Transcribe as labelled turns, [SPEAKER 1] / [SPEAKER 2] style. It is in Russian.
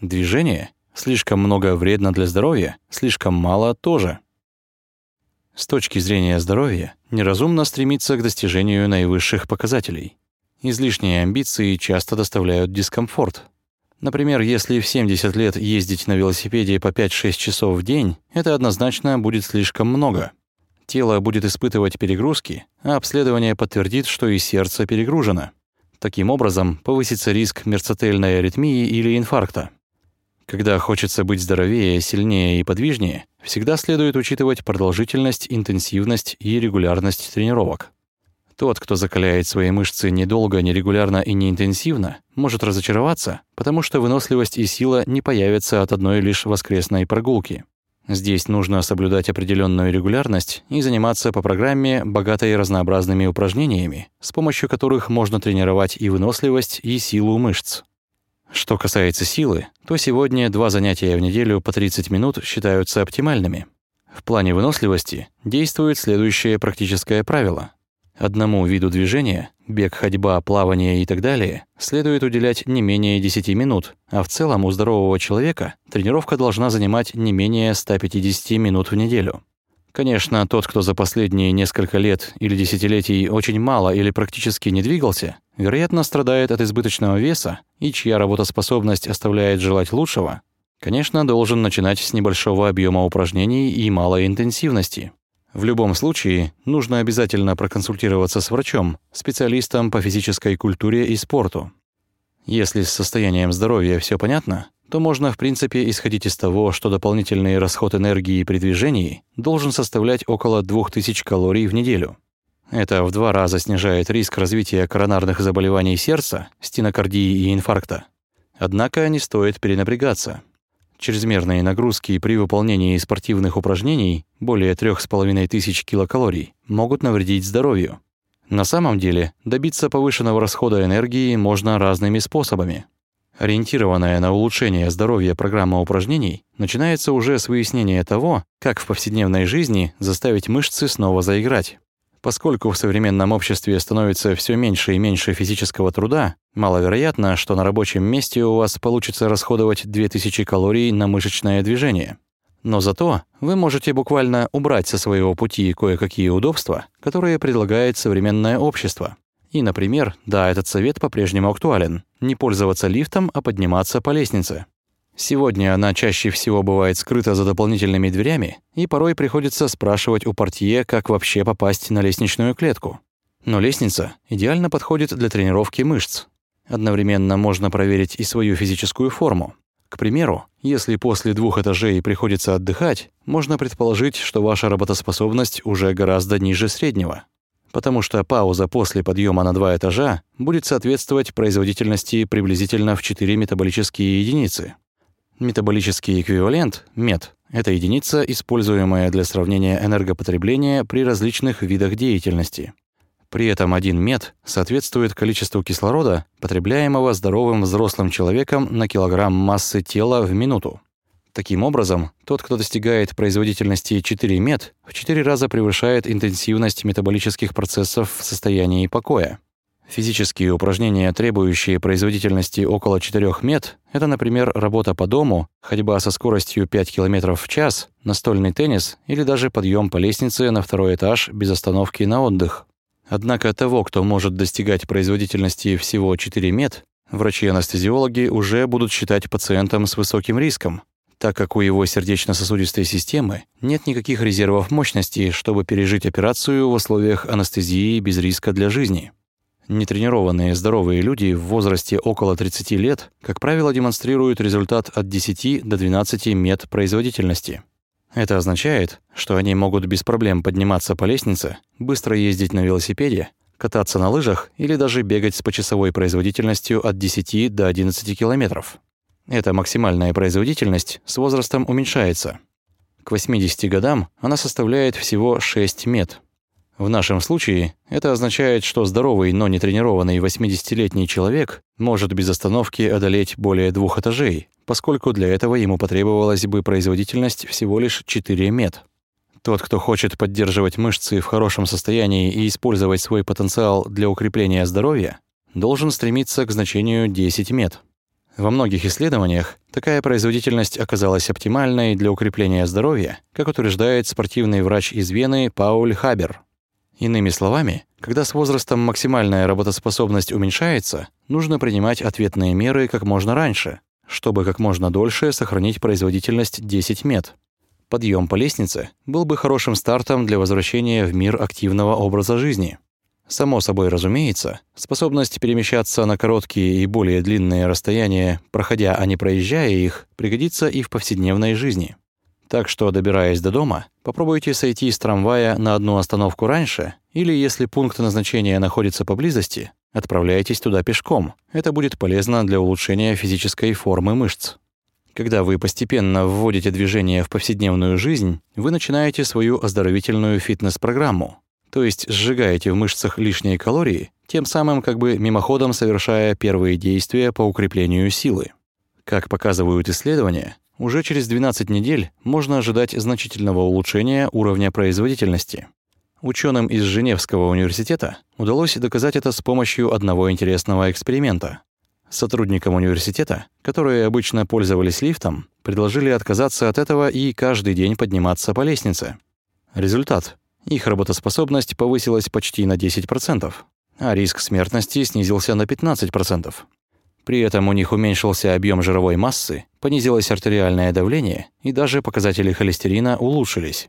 [SPEAKER 1] Движение слишком много вредно для здоровья, слишком мало тоже. С точки зрения здоровья, неразумно стремиться к достижению наивысших показателей. Излишние амбиции часто доставляют дискомфорт. Например, если в 70 лет ездить на велосипеде по 5-6 часов в день, это однозначно будет слишком много. Тело будет испытывать перегрузки, а обследование подтвердит, что и сердце перегружено. Таким образом, повысится риск мерцательной аритмии или инфаркта. Когда хочется быть здоровее, сильнее и подвижнее, всегда следует учитывать продолжительность, интенсивность и регулярность тренировок. Тот, кто закаляет свои мышцы недолго, нерегулярно и неинтенсивно, может разочароваться, потому что выносливость и сила не появятся от одной лишь воскресной прогулки. Здесь нужно соблюдать определенную регулярность и заниматься по программе, богатой разнообразными упражнениями, с помощью которых можно тренировать и выносливость, и силу мышц. Что касается силы, то сегодня два занятия в неделю по 30 минут считаются оптимальными. В плане выносливости действует следующее практическое правило. Одному виду движения – бег, ходьба, плавание и так далее – следует уделять не менее 10 минут, а в целом у здорового человека тренировка должна занимать не менее 150 минут в неделю. Конечно, тот, кто за последние несколько лет или десятилетий очень мало или практически не двигался, вероятно, страдает от избыточного веса и чья работоспособность оставляет желать лучшего, конечно, должен начинать с небольшого объема упражнений и малой интенсивности. В любом случае, нужно обязательно проконсультироваться с врачом, специалистом по физической культуре и спорту. Если с состоянием здоровья все понятно, то можно в принципе исходить из того, что дополнительный расход энергии при движении должен составлять около 2000 калорий в неделю. Это в два раза снижает риск развития коронарных заболеваний сердца, стенокардии и инфаркта. Однако не стоит перенапрягаться. Чрезмерные нагрузки при выполнении спортивных упражнений более 3500 килокалорий могут навредить здоровью. На самом деле, добиться повышенного расхода энергии можно разными способами. Ориентированная на улучшение здоровья программа упражнений начинается уже с выяснения того, как в повседневной жизни заставить мышцы снова заиграть. Поскольку в современном обществе становится все меньше и меньше физического труда, маловероятно, что на рабочем месте у вас получится расходовать 2000 калорий на мышечное движение. Но зато вы можете буквально убрать со своего пути кое-какие удобства, которые предлагает современное общество. И, например, да, этот совет по-прежнему актуален – не пользоваться лифтом, а подниматься по лестнице. Сегодня она чаще всего бывает скрыта за дополнительными дверями, и порой приходится спрашивать у портье, как вообще попасть на лестничную клетку. Но лестница идеально подходит для тренировки мышц. Одновременно можно проверить и свою физическую форму. К примеру, если после двух этажей приходится отдыхать, можно предположить, что ваша работоспособность уже гораздо ниже среднего потому что пауза после подъема на два этажа будет соответствовать производительности приблизительно в 4 метаболические единицы. Метаболический эквивалент, мет, это единица, используемая для сравнения энергопотребления при различных видах деятельности. При этом один мет соответствует количеству кислорода, потребляемого здоровым взрослым человеком на килограмм массы тела в минуту. Таким образом, тот, кто достигает производительности 4 мет, в 4 раза превышает интенсивность метаболических процессов в состоянии покоя. Физические упражнения, требующие производительности около 4 мет, это, например, работа по дому, ходьба со скоростью 5 км в час, настольный теннис или даже подъем по лестнице на второй этаж без остановки на отдых. Однако того, кто может достигать производительности всего 4 мет, врачи-анестезиологи уже будут считать пациентом с высоким риском, так как у его сердечно-сосудистой системы нет никаких резервов мощности, чтобы пережить операцию в условиях анестезии без риска для жизни. Нетренированные здоровые люди в возрасте около 30 лет, как правило, демонстрируют результат от 10 до 12 мет производительности. Это означает, что они могут без проблем подниматься по лестнице, быстро ездить на велосипеде, кататься на лыжах или даже бегать с почасовой производительностью от 10 до 11 километров. Эта максимальная производительность с возрастом уменьшается. К 80 годам она составляет всего 6 мет. В нашем случае это означает, что здоровый, но не тренированный 80-летний человек может без остановки одолеть более двух этажей, поскольку для этого ему потребовалась бы производительность всего лишь 4 мет. Тот, кто хочет поддерживать мышцы в хорошем состоянии и использовать свой потенциал для укрепления здоровья, должен стремиться к значению 10 мет. Во многих исследованиях такая производительность оказалась оптимальной для укрепления здоровья, как утверждает спортивный врач из Вены Пауль Хабер. Иными словами, когда с возрастом максимальная работоспособность уменьшается, нужно принимать ответные меры как можно раньше, чтобы как можно дольше сохранить производительность 10 мет. Подъем по лестнице был бы хорошим стартом для возвращения в мир активного образа жизни. Само собой разумеется, способность перемещаться на короткие и более длинные расстояния, проходя, а не проезжая их, пригодится и в повседневной жизни. Так что, добираясь до дома, попробуйте сойти с трамвая на одну остановку раньше, или если пункт назначения находится поблизости, отправляйтесь туда пешком. Это будет полезно для улучшения физической формы мышц. Когда вы постепенно вводите движение в повседневную жизнь, вы начинаете свою оздоровительную фитнес-программу, то есть сжигаете в мышцах лишние калории, тем самым как бы мимоходом совершая первые действия по укреплению силы. Как показывают исследования, уже через 12 недель можно ожидать значительного улучшения уровня производительности. Ученым из Женевского университета удалось доказать это с помощью одного интересного эксперимента. Сотрудникам университета, которые обычно пользовались лифтом, предложили отказаться от этого и каждый день подниматься по лестнице. Результат. Их работоспособность повысилась почти на 10%, а риск смертности снизился на 15%. При этом у них уменьшился объем жировой массы, понизилось артериальное давление и даже показатели холестерина улучшились.